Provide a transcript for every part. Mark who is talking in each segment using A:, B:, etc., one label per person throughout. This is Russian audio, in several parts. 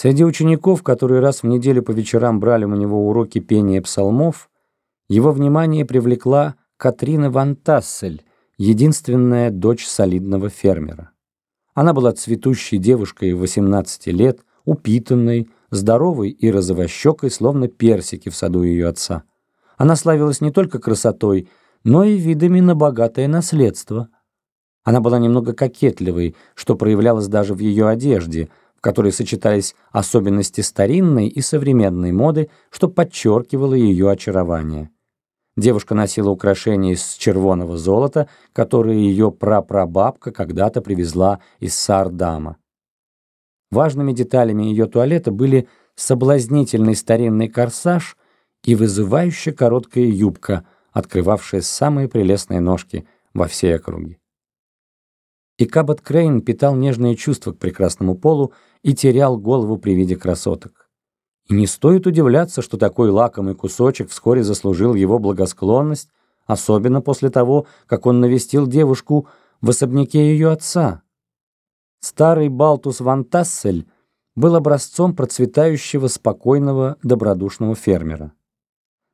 A: Среди учеников, которые раз в неделю по вечерам брали у него уроки пения псалмов, его внимание привлекла Катрина Ван Тассель, единственная дочь солидного фермера. Она была цветущей девушкой 18 лет, упитанной, здоровой и розовощекой, словно персики в саду ее отца. Она славилась не только красотой, но и видами на богатое наследство. Она была немного кокетливой, что проявлялось даже в ее одежде – в которой сочетались особенности старинной и современной моды, что подчеркивало ее очарование. Девушка носила украшения из червоного золота, которые ее прапрабабка когда-то привезла из Сардама. Важными деталями ее туалета были соблазнительный старинный корсаж и вызывающая короткая юбка, открывавшая самые прелестные ножки во всей округе. И Кабот Крейн питал нежные чувства к прекрасному полу и терял голову при виде красоток. И не стоит удивляться, что такой лакомый кусочек вскоре заслужил его благосклонность, особенно после того, как он навестил девушку в особняке ее отца. Старый Балтус Ван Тассель был образцом процветающего, спокойного, добродушного фермера.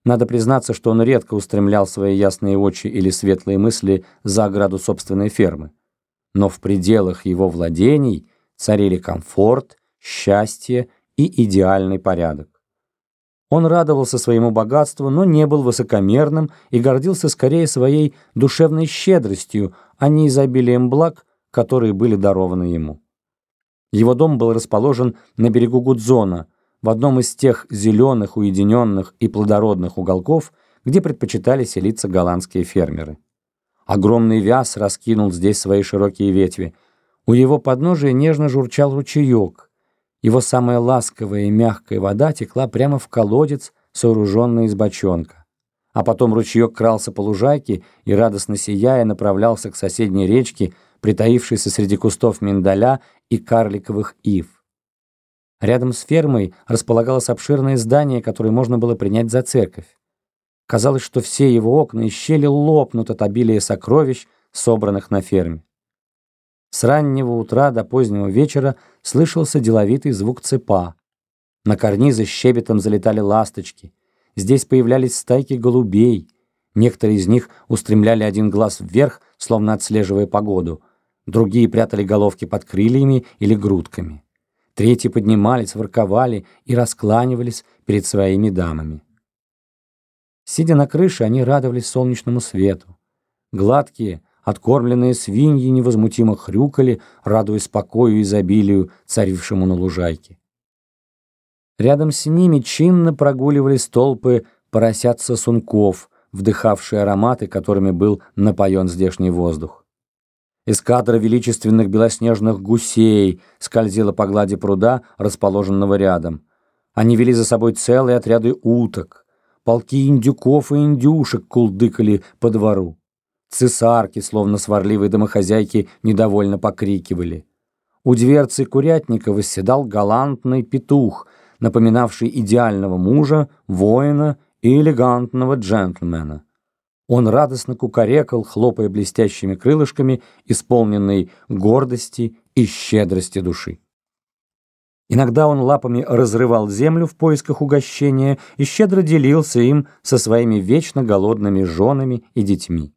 A: Надо признаться, что он редко устремлял свои ясные очи или светлые мысли за ограду собственной фермы но в пределах его владений царили комфорт, счастье и идеальный порядок. Он радовался своему богатству, но не был высокомерным и гордился скорее своей душевной щедростью, а не изобилием благ, которые были дарованы ему. Его дом был расположен на берегу Гудзона, в одном из тех зеленых, уединенных и плодородных уголков, где предпочитали селиться голландские фермеры. Огромный вяз раскинул здесь свои широкие ветви. У его подножия нежно журчал ручеек. Его самая ласковая и мягкая вода текла прямо в колодец, сооруженный из бочонка. А потом ручеек крался по лужайке и, радостно сияя, направлялся к соседней речке, притаившейся среди кустов миндаля и карликовых ив. Рядом с фермой располагалось обширное здание, которое можно было принять за церковь. Казалось, что все его окна и щели лопнут от обилия сокровищ, собранных на ферме. С раннего утра до позднего вечера слышался деловитый звук цепа. На карнизы щебетом залетали ласточки. Здесь появлялись стайки голубей. Некоторые из них устремляли один глаз вверх, словно отслеживая погоду. Другие прятали головки под крыльями или грудками. Третьи поднимались, ворковали и раскланивались перед своими дамами. Сидя на крыше, они радовались солнечному свету. Гладкие, откормленные свиньи невозмутимо хрюкали, радуясь покою и изобилию, царившему на лужайке. Рядом с ними чинно прогуливались толпы поросят-сосунков, вдыхавшие ароматы, которыми был напоен здешний воздух. Эскадра величественных белоснежных гусей скользила по глади пруда, расположенного рядом. Они вели за собой целые отряды уток. Полки индюков и индюшек кулдыкали по двору. Цесарки, словно сварливые домохозяйки, недовольно покрикивали. У дверцы курятника восседал галантный петух, напоминавший идеального мужа, воина и элегантного джентльмена. Он радостно кукарекал, хлопая блестящими крылышками, исполненной гордости и щедрости души. Иногда он лапами разрывал землю в поисках угощения и щедро делился им со своими вечно голодными женами и детьми.